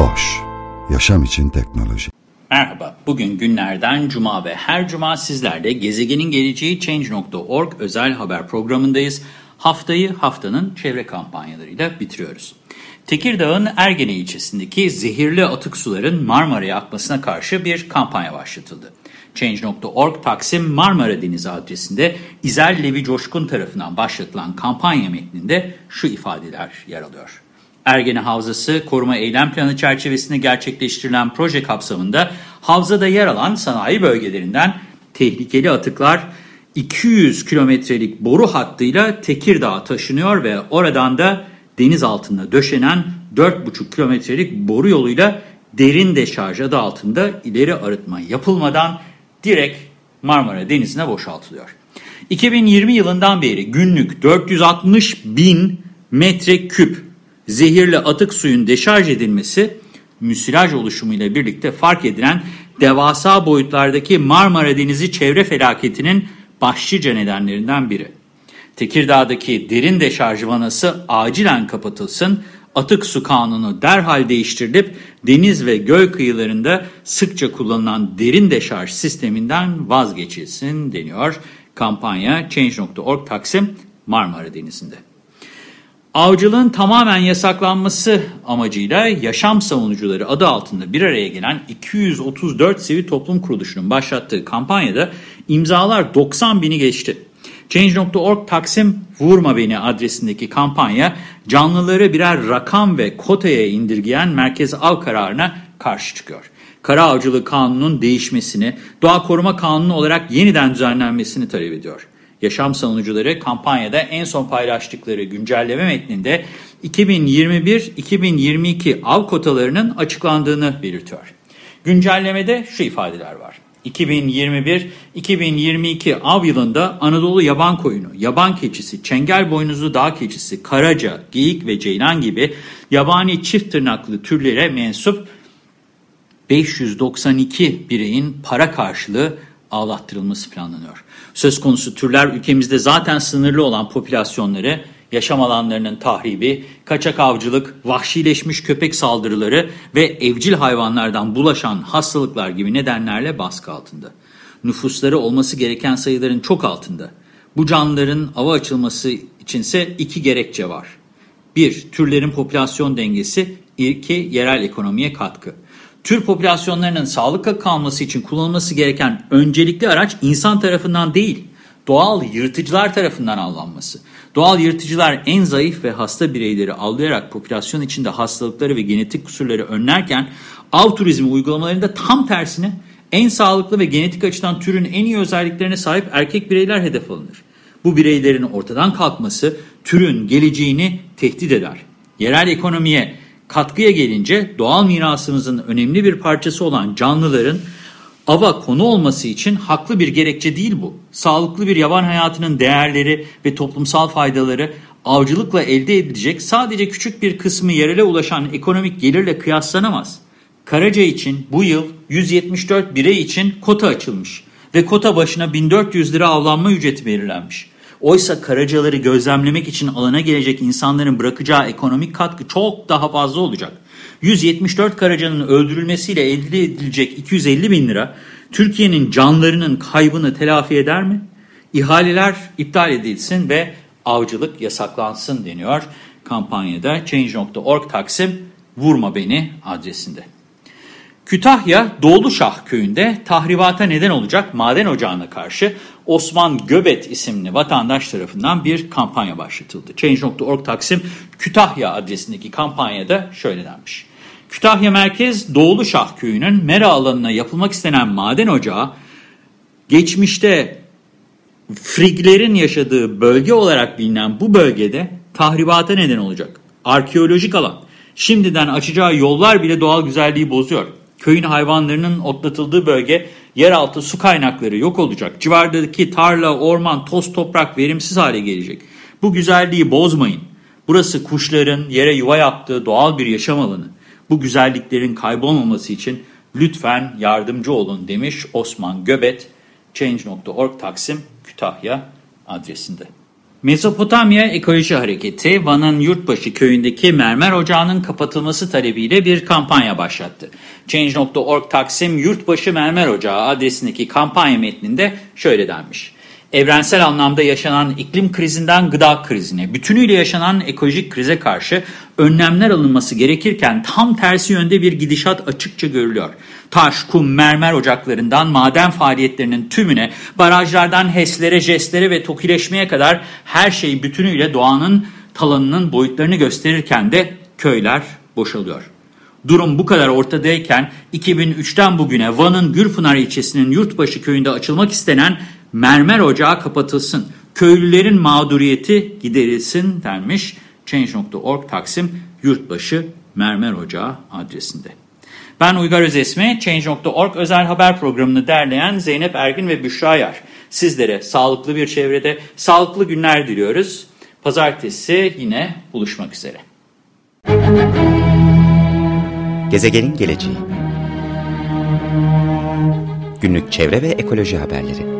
Boş, yaşam için teknoloji. Merhaba, bugün günlerden cuma ve her cuma sizlerle Gezegenin Geleceği Change.org özel haber programındayız. Haftayı haftanın çevre kampanyalarıyla bitiriyoruz. Tekirdağ'ın Ergene ilçesindeki zehirli atık suların Marmara'ya akmasına karşı bir kampanya başlatıldı. Change.org Taksim Marmara Denizi adresinde İzel Levi Coşkun tarafından başlatılan kampanya metninde şu ifadeler yer alıyor. Ergene Havzası Koruma Eylem Planı çerçevesinde gerçekleştirilen proje kapsamında havzada yer alan sanayi bölgelerinden tehlikeli atıklar 200 kilometrelik boru hattıyla Tekirdağ'a taşınıyor ve oradan da deniz altında döşenen 4,5 kilometrelik boru yoluyla derin deşarj adı altında ileri arıtma yapılmadan direkt Marmara Denizi'ne boşaltılıyor. 2020 yılından beri günlük 460 bin metreküp zehirli atık suyun deşarj edilmesi müsilaj oluşumuyla birlikte fark edilen devasa boyutlardaki Marmara Denizi çevre felaketinin başlıca nedenlerinden biri. Tekirdağ'daki derin deşarj vanası acilen kapatılsın, atık su kanunu derhal değiştirilip deniz ve göl kıyılarında sıkça kullanılan derin deşarj sisteminden vazgeçilsin deniyor. Kampanya Change.org Taksim Marmara Denizi'nde. Avcılığın tamamen yasaklanması amacıyla Yaşam Savunucuları adı altında bir araya gelen 234 sivil toplum kuruluşunun başlattığı kampanyada imzalar 90 bini geçti. Change.org Taksim Vurma Beni adresindeki kampanya canlıları birer rakam ve kotaya indirgeyen Merkez Av kararına karşı çıkıyor. Kara Avcılığı Kanunu'nun değişmesini, Doğa Koruma Kanunu olarak yeniden düzenlenmesini talep ediyor. Yaşam savunucuları kampanyada en son paylaştıkları güncelleme metninde 2021-2022 av kotalarının açıklandığını belirtiyor. Güncellemede şu ifadeler var. 2021-2022 av yılında Anadolu yaban koyunu, yaban keçisi, çengel boynuzlu dağ keçisi, karaca, geyik ve ceylan gibi yabani çift tırnaklı türlere mensup 592 bireyin para karşılığı avlattırılması planlanıyor. Söz konusu türler ülkemizde zaten sınırlı olan popülasyonları, yaşam alanlarının tahribi, kaçak avcılık, vahşileşmiş köpek saldırıları ve evcil hayvanlardan bulaşan hastalıklar gibi nedenlerle baskı altında. Nüfusları olması gereken sayıların çok altında. Bu canlıların ava açılması içinse iki gerekçe var. Bir, türlerin popülasyon dengesi, iki, yerel ekonomiye katkı. Tür popülasyonlarının sağlıklı kalması için kullanılması gereken öncelikli araç insan tarafından değil, doğal yırtıcılar tarafından avlanması. Doğal yırtıcılar en zayıf ve hasta bireyleri avlayarak popülasyon içinde hastalıkları ve genetik kusurları önlerken av turizmi uygulamalarında tam tersine en sağlıklı ve genetik açıdan türün en iyi özelliklerine sahip erkek bireyler hedef alınır. Bu bireylerin ortadan kalkması türün geleceğini tehdit eder. Yerel ekonomiye katkıya gelince doğal mirasımızın önemli bir parçası olan canlıların ava konu olması için haklı bir gerekçe değil bu. Sağlıklı bir yaban hayatının değerleri ve toplumsal faydaları avcılıkla elde edilecek sadece küçük bir kısmı yerele ulaşan ekonomik gelirle kıyaslanamaz. Karaca için bu yıl 174 birey için kota açılmış ve kota başına 1400 lira avlanma ücreti belirlenmiş. Oysa karacaları gözlemlemek için alana gelecek insanların bırakacağı ekonomik katkı çok daha fazla olacak. 174 karacanın öldürülmesiyle elde edilecek 250 bin lira Türkiye'nin canlarının kaybını telafi eder mi? İhaleler iptal edilsin ve avcılık yasaklansın deniyor kampanyada Change.org Taksim Vurma Beni adresinde. Kütahya Doğuluşah köyünde tahribata neden olacak maden ocağına karşı Osman Göbet isimli vatandaş tarafından bir kampanya başlatıldı. Change.org Taksim Kütahya adresindeki kampanyada şöyle denmiş. Kütahya Merkez Doğuluşah köyünün mera alanına yapılmak istenen maden ocağı geçmişte Friglerin yaşadığı bölge olarak bilinen bu bölgede tahribata neden olacak. Arkeolojik alan. Şimdiden açacağı yollar bile doğal güzelliği bozuyor. Köyün hayvanlarının otlatıldığı bölge yeraltı su kaynakları yok olacak. Civardaki tarla, orman, toz toprak verimsiz hale gelecek. Bu güzelliği bozmayın. Burası kuşların yere yuva yaptığı doğal bir yaşam alanı. Bu güzelliklerin kaybolmaması için lütfen yardımcı olun demiş Osman Göbet, Change.org Taksim Kütahya adresinde. Mezopotamya Ekoloji Hareketi, Van'ın Yurtbaşı köyündeki mermer ocağının kapatılması talebiyle bir kampanya başlattı. Change.org Taksim Yurtbaşı Mermer Ocağı adresindeki kampanya metninde şöyle denmiş. Evrensel anlamda yaşanan iklim krizinden gıda krizine, bütünüyle yaşanan ekolojik krize karşı önlemler alınması gerekirken tam tersi yönde bir gidişat açıkça görülüyor. Taş, kum, mermer ocaklarından maden faaliyetlerinin tümüne, barajlardan HES'lere, JES'lere ve tokileşmeye kadar her şey bütünüyle doğanın talanının boyutlarını gösterirken de köyler boşalıyor. Durum bu kadar ortadayken 2003'ten bugüne Van'ın Gürpınar ilçesinin Yurtbaşı köyünde açılmak istenen mermer ocağı kapatılsın, köylülerin mağduriyeti giderilsin denmiş Change.org Taksim Yurtbaşı Mermer Ocağı adresinde. Ben Uygar Özesmi, Change.org özel haber programını derleyen Zeynep Ergin ve Büşra Yar. Sizlere sağlıklı bir çevrede sağlıklı günler diliyoruz. Pazartesi yine buluşmak üzere. Gezegenin geleceği Günlük çevre ve ekoloji haberleri